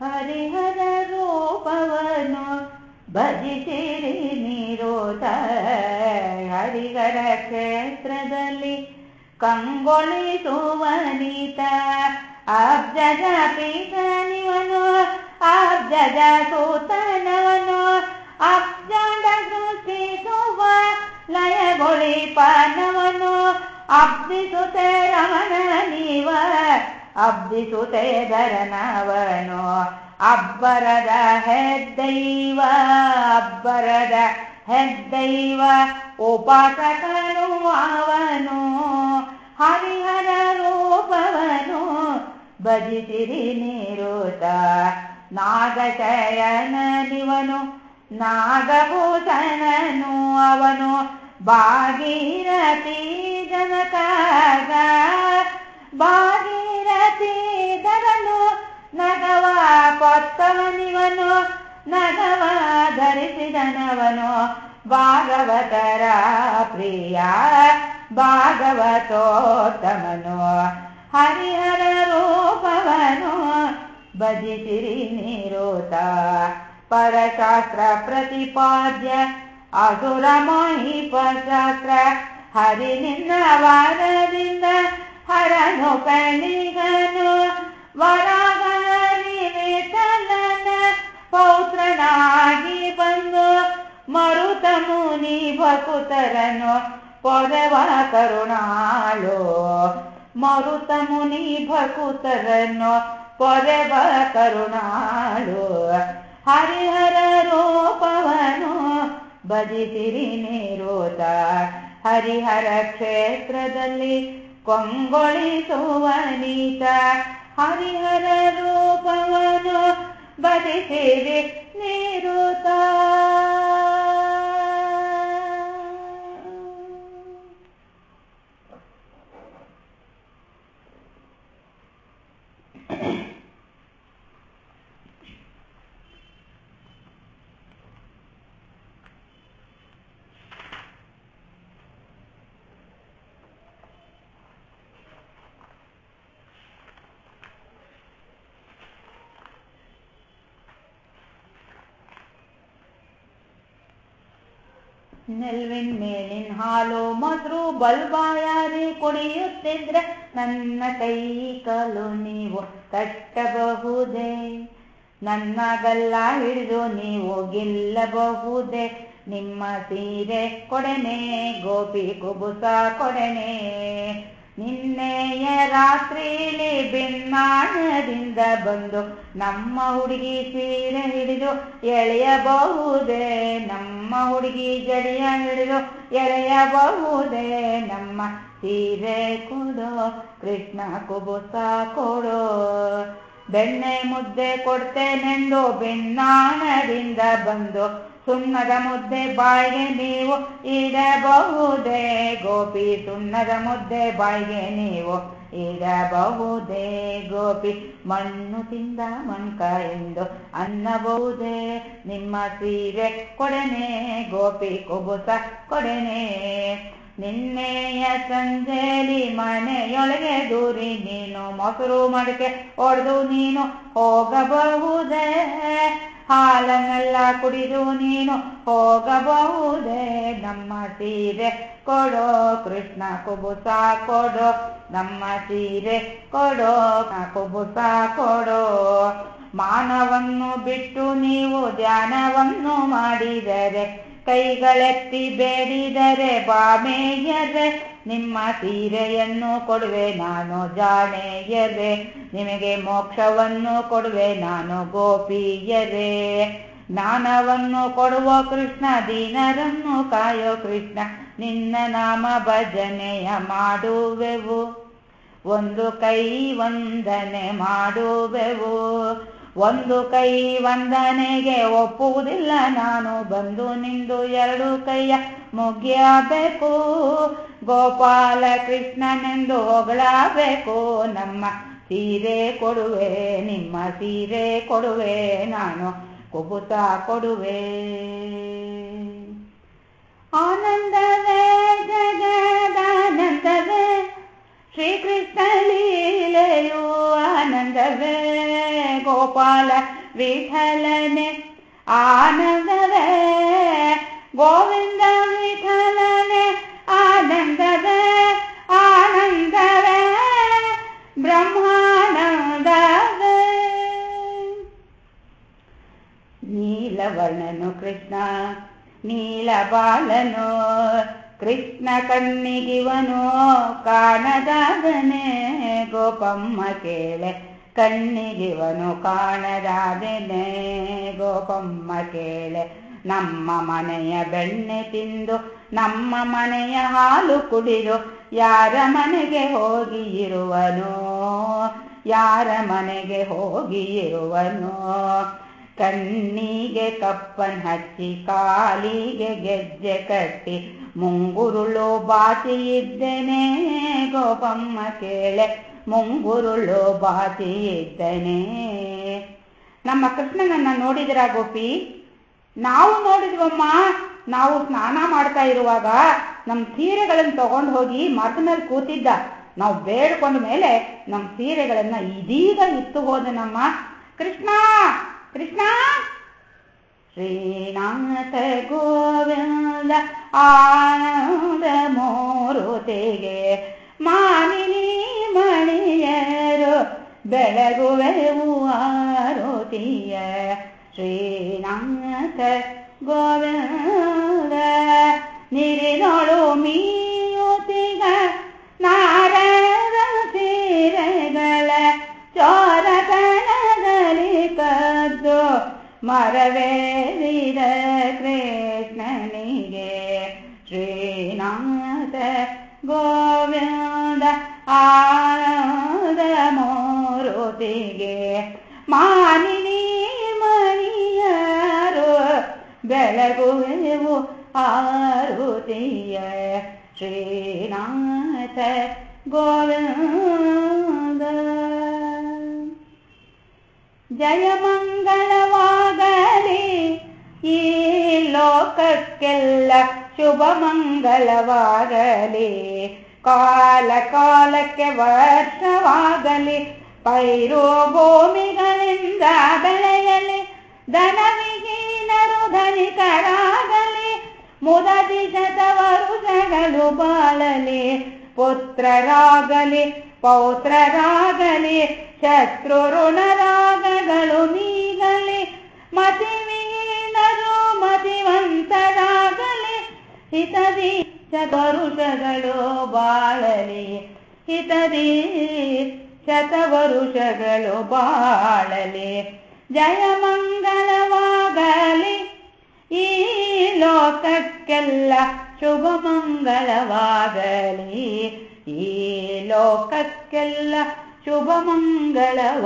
ಹರಿಹರ ರೂಪವನು ಭಜಿಸಿರಿ ನೀರೋತ ಹರಿಹರ ಕ್ಷೇತ್ರದಲ್ಲಿ ಕಂಗೊಳಿಸುವನೀತ ಅಬ್ಜಜ ಪೀತನಿವನು ಅಬ್ಜಜ ಸೂತನವನು ಅಬ್ಜದ ಸೃಷ್ಟಿಸುವ ಲಯಗೊಳಿಪನವನು ಅಬ್ದಿಸುತ್ತೆ ರಮಣ ನೀವ ಅಬ್ದಿಸುತ್ತೆ ಧರನವನು. ಅಬ್ಬರದ ಹೆದ್ದೈವ ಅಬ್ಬರದ ಹೆದ್ದೈವ, ಉಪಾಸಕನು ಅವನು, ಹರಿಹರ ರೂಪವನು. ಭಜಿಸಿರಿ ನೀರುತ ನಾಗಶಯನನಿವನು ನಾಗಭೂಷಣನು ಅವನು. ಭಾಗೀರಥಿ ಜನಕಾಗ ಭಾಗೀರಥಿ ಧರನು ನಗವ ಕೊತ್ತವನಿವನು ನಗವ ಧರಿಸಿದನವನು ಭಾಗವತರ ಪ್ರಿಯ ಭಾಗವತೋತ್ತಮನು ಹರಿಹರ ರೂಪವನು ಭಜಿಸಿರಿ ನೀರೋತ ಪರಶಾಸ್ತ್ರ ಪ್ರತಿಪಾದ್ಯ ಅಸುರ ಮಹಿಪಶಾಸ್ತ್ರ ಹರಿ ನಿನ್ನ ವಾರದಿಂದ ಹರನು ಕಣಿಗನು ವರಾಗರಿ ವಿಠಲನ ಪೌತ್ರನಾಗಿ ಬಂದು ಮರುತ ಮುನಿ ಭಕುತರನು ಪೊದವ ಕರುಣಾಳು. ಮರುತ ಮುನಿ ಭಕುತರನ್ನು ಪೊರೆವ ಕರುಣಾಳು. ಹರಿಹರ ರೂಪವನು ಭಜಿಸಿರಿ ನೀರೋತ ಹರಿಹರ ಕ್ಷೇತ್ರದಲ್ಲಿ ಕೊಂಗೊಳಿಸುವ ನೀತ. ಹರಿಹರ ರೂಪವನು ಭಜಿಸಿರಿ ನೀರುತ ನೆಲ್ವಿನ್ ಮೇಲಿನ ಹಾಲು ಮೊಸರು ಬಲ್ಬಾಯಾರಿ ಕುಡಿಯುತ್ತಿದ್ರೆ ನನ್ನ ಕೈ ಕಾಲು ನೀವು ಕಟ್ಟಬಹುದೇ ನನ್ನ ಗಲ್ಲ ಹಿಡಿದು ನೀವು ಗೆಲ್ಲಬಹುದೇ? ನಿಮ್ಮ ಸೀರೆ ಕೊಡನೆ, ಗೋಪಿ ಕುಬುಸ ಕೊಡೆನೆ ನಿನ್ನೆಯ ರಾತ್ರಿಲಿ ಬಿನ್ಮಾಣದಿಂದ ಬಂದು ನಮ್ಮ ಹುಡುಗಿ ಸೀರೆ ಹಿಡಿದು ಎಳೆಯಬಹುದೇ? ನಮ್ಮ ಹುಡುಗಿ ಜಡಿಯ ಹಿಡಿದು ಎಳೆಯಬಹುದೇ? ನಮ್ಮ ಸೀರೆ ಕೊಡೋ, ಕೃಷ್ಣ ಕುಬುಸ ಕೊಡೋ. ಬೆಣ್ಣೆ ಮುದ್ದೆ ಕೊಡ್ತೇನೆಂದು ಬಿನ್ನಾಣದಿಂದ ಬಂದು ಸುಣ್ಣದ ಮುದ್ದೆ ಬಾಯಿಗೆ ನೀವು ಇಡಬಹುದೇ? ಗೋಪಿ, ಸುಣ್ಣದ ಮುದ್ದೆ ಬಾಯಿಗೆ ನೀವು ಇಡಬಹುದೇ? ಗೋಪಿ, ಮಣ್ಣು ತಿಂದ ಮಣ್ಕ ಎಂದು ಅನ್ನಬಹುದೇ? ನಿಮ್ಮ ಸೀರೆ ಕೊಡನೆ, ಗೋಪಿ, ಕುಬುಸ ಕೊಡನೆ. ನಿನ್ನೆಯ ಸಂಜೆಲಿ ಮನೆಯೊಳಗೆ ದೂರಿ ನೀನು ಮೊಸರು ಮಡಿಕೆ ಹೊಡೆದು ನೀನು ಹೋಗಬಹುದೇ? ಹಾಲನ್ನೆಲ್ಲ ಕುಡಿದು ನೀನು ಹೋಗಬಹುದೇ? ನಮ್ಮ ಸೀರೆ ಕೊಡೋ, ಕೃಷ್ಣ ಕುಬುಸ ಕೊಡೋ, ನಮ್ಮ ಸೀರೆ ಕೊಡೋ ಕುಬುಸ ಕೊಡೋ. ಮಾನವನ್ನು ಬಿಟ್ಟು ನೀವು ಧ್ಯಾನವನ್ನು ಮಾಡಿದರೆ, ಕೈಗಳೆತ್ತಿ ಬೇಡಿದರೆ, ಬಾಮೇಯರೆ ನಿಮ್ಮ ಸೀರೆಯನ್ನು ಕೊಡುವೆ ನಾನು ಜಾಣೆಯರೆ. ನಿಮಗೆ ಮೋಕ್ಷವನ್ನು ಕೊಡುವೆ ನಾನು ಗೋಪಿಯರೆ. ಜ್ಞಾನವನ್ನು ಕೊಡುವ ಕೃಷ್ಣ, ದೀನರನ್ನು ಕಾಯೋ ಕೃಷ್ಣ, ನಿನ್ನ ನಾಮ ಭಜನೆಯ ಮಾಡುವೆವು. ಒಂದು ಕೈ ವಂದನೆ ಮಾಡುವೆವು. ಒಂದು ಕೈ ವಂದನೆಗೆ ಒಪ್ಪುವುದಿಲ್ಲ. ನಾನು ಬಂದು ನಿಂದು ಎರಡು ಕೈಯ ಮುಗಿಯಬೇಕು. ಗೋಪಾಲ ಕೃಷ್ಣನೆಂದು ಹೊಗಳಬೇಕು ನಮ್ಮ ಸೀರೆ ಕೊಡುವೆ ನಿಮ್ಮ ಸೀರೆ ಕೊಡುವೆ ನಾನು ಕುಬುಸ ಕೊಡುವೆ ಆನಂದವೇ ಜಗದಾನಂದವೇ ಶ್ರೀಕೃಷ್ಣ ಲೀಲೆಯು ಆನಂದವೇ ಗೋಪಾಲ ವಿಠಲನೆ ಆನಂದವೇ ಗೋವಿಂದ ವಿಠಲನೆ ಆನಂದವೇ ಆನಂದವೇ, ಬ್ರಹ್ಮಾನಂದವೇ. ನೀಲವರ್ಣನು ಕೃಷ್ಣ, ನೀಲಬಾಲನು ಕೃಷ್ಣ ಕಣ್ಣಿಗಿವನು ಕಾಣದಾದನೆ ಗೋಪಮ್ಮ ಕೇಳೆ, ಕಣ್ಣಿಗಿವನು ಕಾಣದಾದನೆ ಗೋಪಮ್ಮ ಕೇಳೆ. ನಮ್ಮ ಮನೆಯ ಬೆಣ್ಣೆ ತಿಂದು ನಮ್ಮ ಮನೆಯ ಹಾಲು ಕುಡಿದು ಯಾರ ಮನೆಗೆ ಹೋಗಿ ಇರುವನು? ಯಾರ ಮನೆಗೆ ಹೋಗಿ ಇರುವನು? ಕಣ್ಣಿಗೆ ಕಪ್ಪನ್ ಹಚ್ಚಿ, ಕಾಲಿಗೆ ಗೆಜ್ಜೆ ಕಟ್ಟಿ, ಮುಂಗುರುಳು ಬಾಚಿ ಇದ್ದೇನೆ? ಗೋಪಮ್ಮ ಕೇಳೆ, ಮುಂಗುರುಳು ಬಾಚಿ ಇದ್ದೇನೆ? ನಮ್ಮ ಕೃಷ್ಣನನ್ನ ನೋಡಿದಿರ ಗೋಪಿ? ನಾವು ನೋಡಿದ್ವಮ್ಮ ನಾವು ಸ್ನಾನ ಮಾಡ್ತಾ ಇರುವಾಗ ನಮ್ಮ ಸೀರೆಗಳನ್ನು ತಗೊಂಡು ಹೋಗಿ ಮರದ ಮೇಲೆ ಕೂತಿದ್ದ. ನಾವು ಬೇಡ್ಕೊಂಡ ಮೇಲೆ ನಮ್ಮ ಸೀರೆಗಳನ್ನ ಇದೀಗ ಇತ್ತು ಹೋದನಮ್ಮ. ಕೃಷ್ಣ ಕೃಷ್ಣ! ಶ್ರೀನಾಥ ಗೋವಿಂದ ಆನಂದ ಮೂರುತಿಗೆ ಮಾನಿನಿ ಮಣಿಯರು ಬೆಳಗುವೆವು ಆರುತಿಯ ಶ್ರೀನಾಥ ಗೋವಿಂದ ನೀರಿನೊಳು ಮೀಯುತಿಗ ನಾರದ ಸೀರೆಗಳ ಚೋರತನದಲ್ಲಿ ಕದ್ದು ಮರವೇರಿದ ಕೃಷ್ಣನಿಗೆ ಶ್ರೀನಾಥ ಗೋವಿಂದ ಆನಂದ ಮೂರುತಿಗೆ ಬೆಳಗುವೆವು ಆರುತಿಯ ಶ್ರೀನಾಥ ಗೋವಿಂದ ಜಯಮಂಗಳವಾಗಲಿ ಈ ಲೋಕಕ್ಕೆಲ್ಲ ಶುಭ ಮಂಗಲವಾಗಲಿ ಕಾಲ ಕಾಲಕ್ಕೆ ವರ್ಷವಾಗಲಿ ಪೈರು ಭೂಮಿಗಳಿಂದ ಬೆಳೆಯಲಿ ಧನವಿಹೀನರು ಧನಿಕರಾಗಲಿ ಮುದದಿ ಶತವರುಷಗಳು ಬಾಳಲಿ ಪುತ್ರರಾಗಲಿ ಪೌತ್ರರಾಗಲಿ ಶತ್ರು ಋಣರಾಗಗಳು ನೀಗಲಿ ಮತಿವಿಹೀನರು ಮತಿವಂತರಾಗಲಿ ಹಿತದಿ ಶತವರುಷಗಳು ಬಾಳಲಿ ಹಿತದಿ ಶತವರುಷಗಳು ಬಾಳಲಿ ಜಯ ಮಂಗಳವಾಗಲಿ ಈ ಲೋಕಕ್ಕೆಲ್ಲ ಶುಭ ಮಂಗಳವಾಗಲಿ ಈ ಲೋಕಕ್ಕೆಲ್ಲ ಶುಭ ಮಂಗಳವಾಗಲಿ